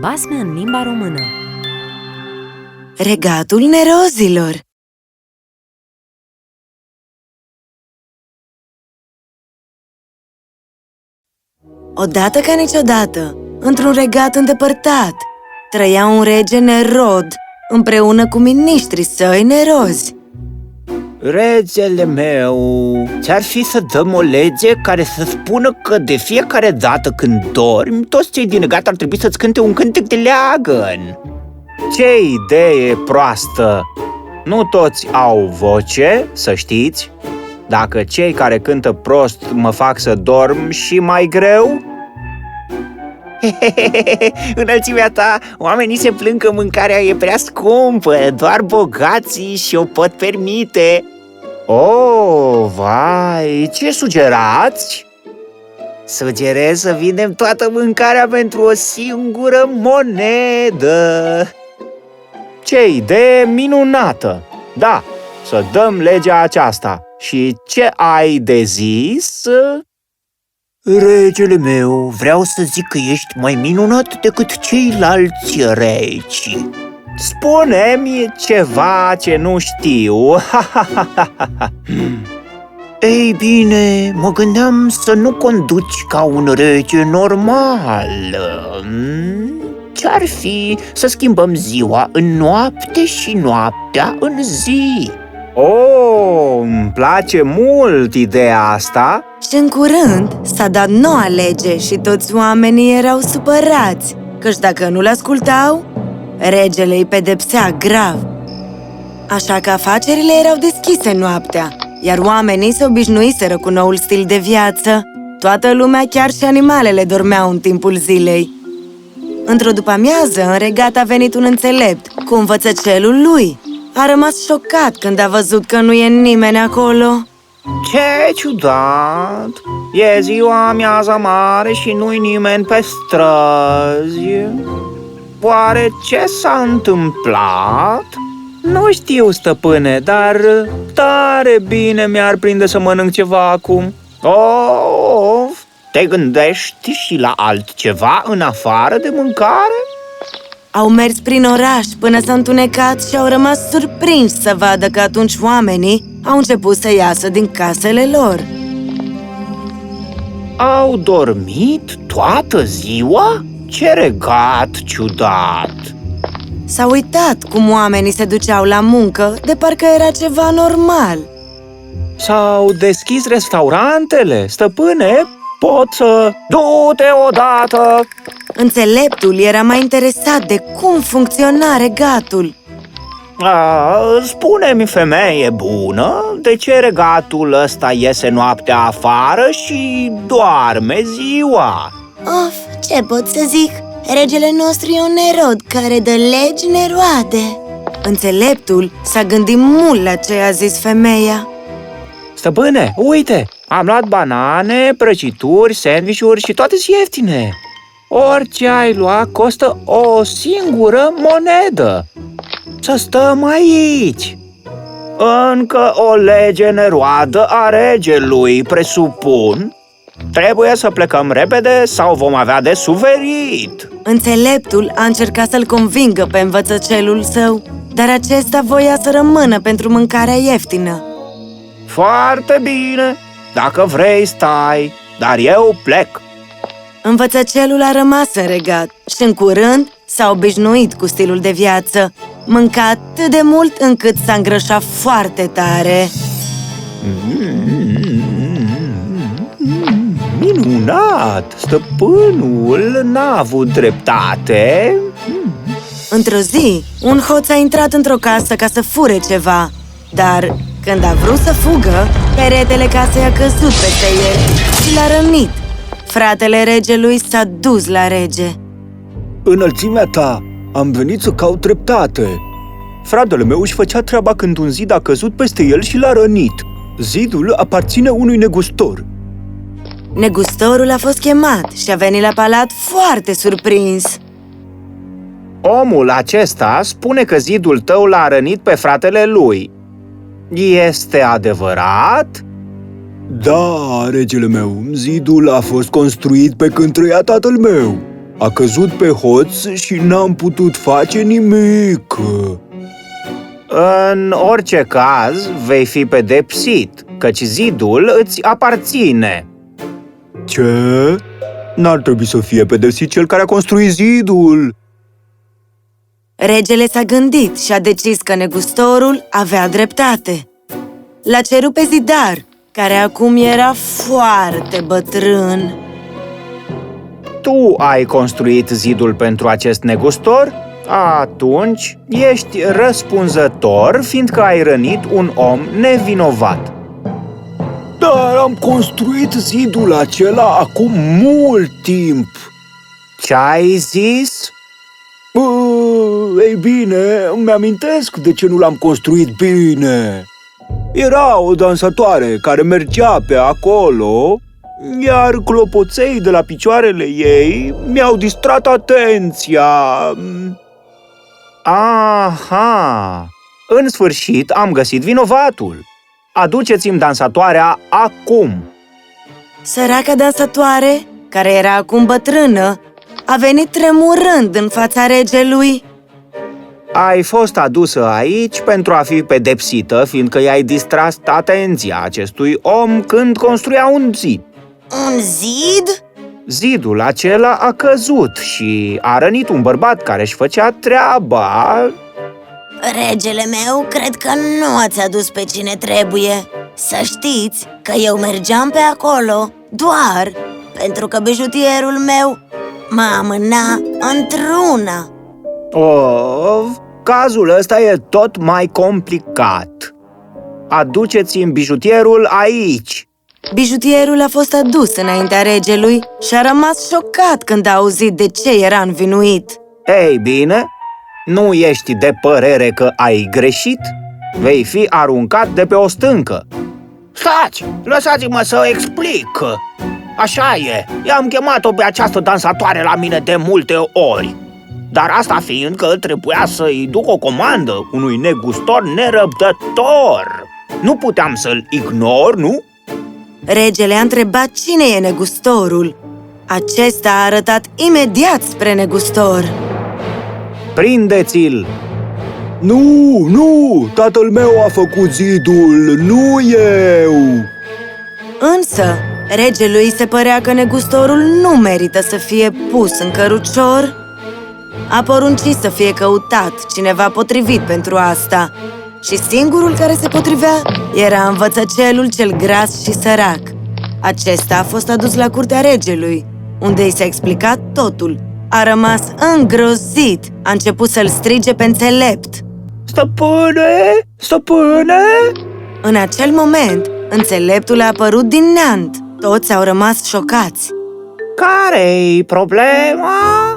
Basme în limba română Regatul nerozilor Odată ca niciodată, într-un regat îndepărtat, trăia un rege nerod, împreună cu miniștrii săi nerozi. Regele meu, ți-ar fi să dăm o lege care să spună că de fiecare dată când dormi, toți cei din regat ar trebui să-ți cânte un cântec de leagăn. Ce idee proastă! Nu toți au voce, să știți. Dacă cei care cântă prost mă fac să dorm și mai greu, Înălțimea ta, oamenii se plâng că mâncarea e prea scumpă, doar bogații și o pot permite. Oh, vai, ce sugerați? Sugerez să vindem toată mâncarea pentru o singură monedă. Ce idee minunată! Da, să dăm legea aceasta. Și ce ai de zis? Regele meu, vreau să zic că ești mai minunat decât ceilalți regi. Spune-mi ceva ce nu știu. Ei bine, mă gândeam să nu conduci ca un rege normal. Ce-ar fi să schimbăm ziua în noapte și noaptea în zi? Oh, îmi place mult ideea asta! Și în curând s-a dat noua lege și toți oamenii erau supărați, căci dacă nu-l ascultau, regele îi pedepsea grav. Așa că afacerile erau deschise noaptea, iar oamenii se obișnuiseră cu noul stil de viață. Toată lumea, chiar și animalele, dormeau în timpul zilei. Într-o după-amiază, în regat a venit un înțelept cu învățăcelul lui. A rămas șocat când a văzut că nu e nimeni acolo. Ce ciudat! E ziua amiaza mare și nu-i nimeni pe străzi. Oare ce s-a întâmplat? Nu știu, stăpâne, dar tare bine mi-ar prinde să mănânc ceva acum. Of, te gândești și la altceva în afară de mâncare? Au mers prin oraș până s-a întunecat și au rămas surprinși să vadă că atunci oamenii au început să iasă din casele lor. Au dormit toată ziua? Ce regat ciudat! S-au uitat cum oamenii se duceau la muncă, de parcă era ceva normal. S-au deschis restaurantele, stăpâne, pot să... Du-te odată! Înțeleptul era mai interesat de cum funcționa regatul. Spune-mi, femeie bună, de ce regatul ăsta iese noaptea afară și doarme ziua? Of, ce pot să zic? Regele nostru e un nerod care dă legi neroade Înțeleptul s-a gândit mult la ce a zis femeia Stăpâne, uite, am luat banane, prăjituri, sandvișuri și toate sunt ieftine Orice ai lua costă o singură monedă. Să stăm aici. Încă o lege neroadă a regelui, presupun. Trebuie să plecăm repede sau vom avea de suferit. Înțeleptul a încercat să-l convingă pe învățăcelul său Dar acesta voia să rămână pentru mâncarea ieftină. Foarte bine, dacă vrei stai, dar eu plec Învățăcelul a rămas în regat și în curând s-a obișnuit cu stilul de viață. Mânca atât de mult încât s-a îngrășat foarte tare. Minunat! Stăpânul n-a avut dreptate. Într-o zi, un hoț a intrat într-o casă ca să fure ceva Dar când a vrut să fugă, peretele casei a căzut peste el și l-a rănit Fratele regelui s-a dus la rege. Înălțimea ta, am venit să caut dreptate. Fratele meu își făcea treaba când un zid a căzut peste el și l-a rănit. Zidul aparține unui negustor. Negustorul a fost chemat și a venit la palat foarte surprins. Omul acesta spune că zidul tău l-a rănit pe fratele lui. Este adevărat? Da, regele meu, zidul a fost construit pe când trăia tatăl meu A căzut pe hoț și n-am putut face nimic. În orice caz, vei fi pedepsit, căci zidul îți aparține. Ce? N-ar trebui să fie pedepsit cel care a construit zidul. Regele s-a gândit și a decis că negustorul avea dreptate. L-a cerut pe zidar, care acum era foarte bătrân. Tu ai construit zidul pentru acest negustor? Atunci ești răspunzător, fiindcă ai rănit un om nevinovat. Dar am construit zidul acela acum mult timp. Ce ai zis? Bă, ei bine, îmi amintesc de ce nu l-am construit bine. Era o dansatoare care mergea pe acolo, iar clopoței de la picioarele ei mi-au distrat atenția. Aha! În sfârșit am găsit vinovatul. Aduceți-mi dansatoarea acum! Săraca dansatoare, care era acum bătrână, a venit tremurând în fața regelui. Ai fost adusă aici pentru a fi pedepsită, fiindcă i-ai distras atenția acestui om când construia un zid. Un zid? Zidul acela a căzut și a rănit un bărbat care își făcea treaba. Regele meu, cred că nu ați adus pe cine trebuie Să știți că eu mergeam pe acolo doar pentru că bijutierul meu mă amâna într-una Of, cazul ăsta e tot mai complicat. Aduceți-mi bijutierul aici. Bijutierul a fost adus înaintea regelui și a rămas șocat când a auzit de ce era învinuit. Ei bine, nu ești de părere că ai greșit? Vei fi aruncat de pe o stâncă. Stați! Lăsați-mă să explic! Așa e, i-am chemat-o pe această dansatoare la mine de multe ori. Dar asta fiind că trebuia să-i duc o comandă unui negustor nerăbdător. Nu puteam să-l ignor, nu? Regele a întrebat cine e negustorul. Acesta a arătat imediat spre negustor. Prindeți-l! Nu, nu, tatăl meu a făcut zidul, nu eu! Însă, regelui se părea că negustorul nu merită să fie pus în cărucior. A poruncit să fie căutat cineva potrivit pentru asta și singurul care se potrivea era învățăcelul cel gras și sărac. Acesta a fost adus la curtea regelui, unde i s-a explicat totul. A rămas îngrozit, a început să-l strige pe înțelept. Stăpâne! Stăpâne! În acel moment, înțeleptul a apărut din neant. Toți au rămas șocați. Care-i problema?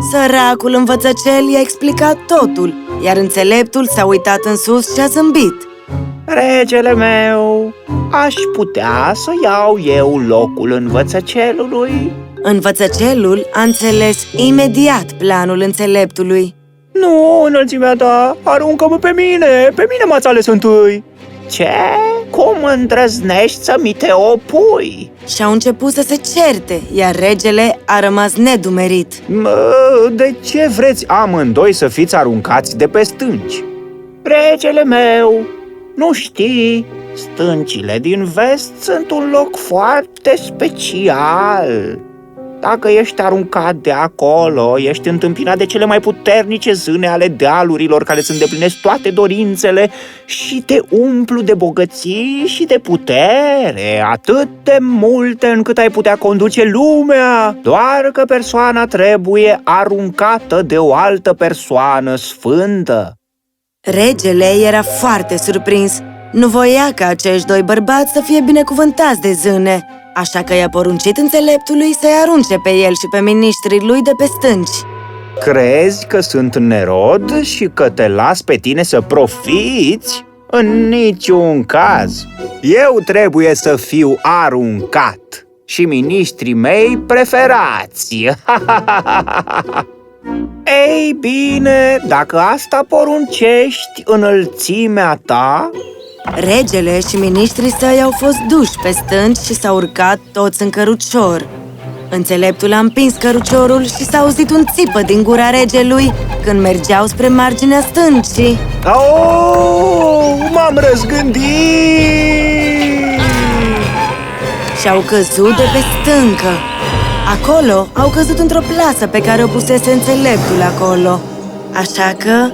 Săracul învățăcel i-a explicat totul, iar înțeleptul s-a uitat în sus și a zâmbit. Regele meu, aș putea să iau eu locul învățăcelului? Învățăcelul a înțeles imediat planul înțeleptului. Nu, înălțimea ta, aruncă-mă pe mine, pe mine m-ați ales întâi. Ce? Cum îndrăznești să mi te opui? Și au început să se certe, iar regele a rămas nedumerit. Mă, de ce vreți amândoi să fiți aruncați de pe stânci? Regele meu, nu știi, stâncile din vest sunt un loc foarte special. Dacă ești aruncat de acolo, ești întâmpinat de cele mai puternice zâne ale dealurilor care îți îndeplinesc toate dorințele și te umplu de bogății și de putere, atât de multe încât ai putea conduce lumea, doar că persoana trebuie aruncată de o altă persoană sfântă. Regele era foarte surprins. Nu voia ca acești doi bărbați să fie binecuvântați de zâne, așa că i-a poruncit înțeleptului să-i arunce pe el și pe miniștrii lui de pe stânci. Crezi că sunt nerod și că te las pe tine să profiți? În niciun caz! Eu trebuie să fiu aruncat și miniștrii mei preferați! Ei bine, dacă asta poruncești înălțimea ta, Regele și miniștrii săi au fost duși pe stânci și s-au urcat toți în cărucior. Înțeleptul a împins căruciorul și s-a auzit un țipă din gura regelui când mergeau spre marginea stâncii. Oh, m-am răzgândit! Și-au căzut de pe stâncă. Acolo au căzut într-o plasă pe care o pusese înțeleptul acolo. Așa că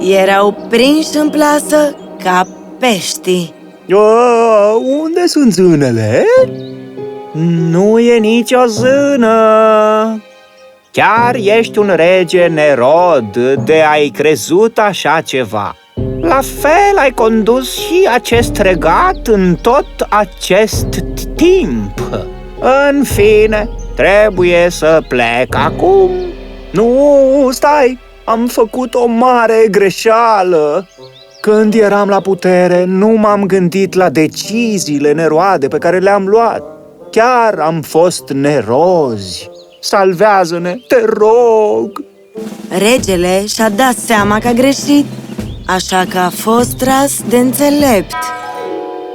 erau prinși în plasă ca peștii. Oh, unde sunt zânele? Nu e nicio zână! Chiar ești un rege nerod de ai crezut așa ceva. La fel ai condus și acest regat în tot acest timp. În fine, trebuie să plec acum. Nu, stai! Am făcut o mare greșeală! Când eram la putere, nu m-am gândit la deciziile neroade pe care le-am luat. Chiar am fost nerozi. Salvează-ne, te rog! Regele și-a dat seama că a greșit, așa că a fost tras de înțelept.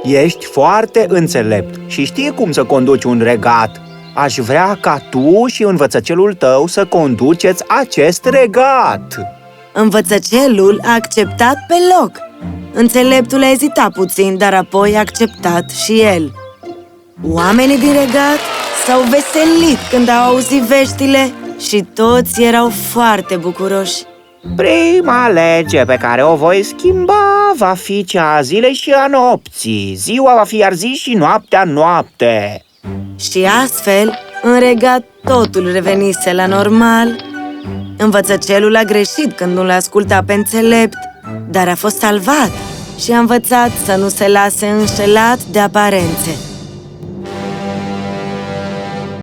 Ești foarte înțelept și știi cum să conduci un regat. Aș vrea ca tu și învățăcelul tău să conduceți acest regat. Învățăcelul a acceptat pe loc. Înțeleptul a ezitat puțin, dar apoi a acceptat și el. Oamenii din regat s-au veselit când au auzit veștile și toți erau foarte bucuroși. Prima lege pe care o voi schimba va fi cea a zilei și a nopții. Ziua va fi iar zi și noaptea noapte. Și astfel, în regat, totul revenise la normal. Învățăcelul a greșit când nu l-a ascultat pe înțelept, dar a fost salvat și a învățat să nu se lase înșelat de aparențe.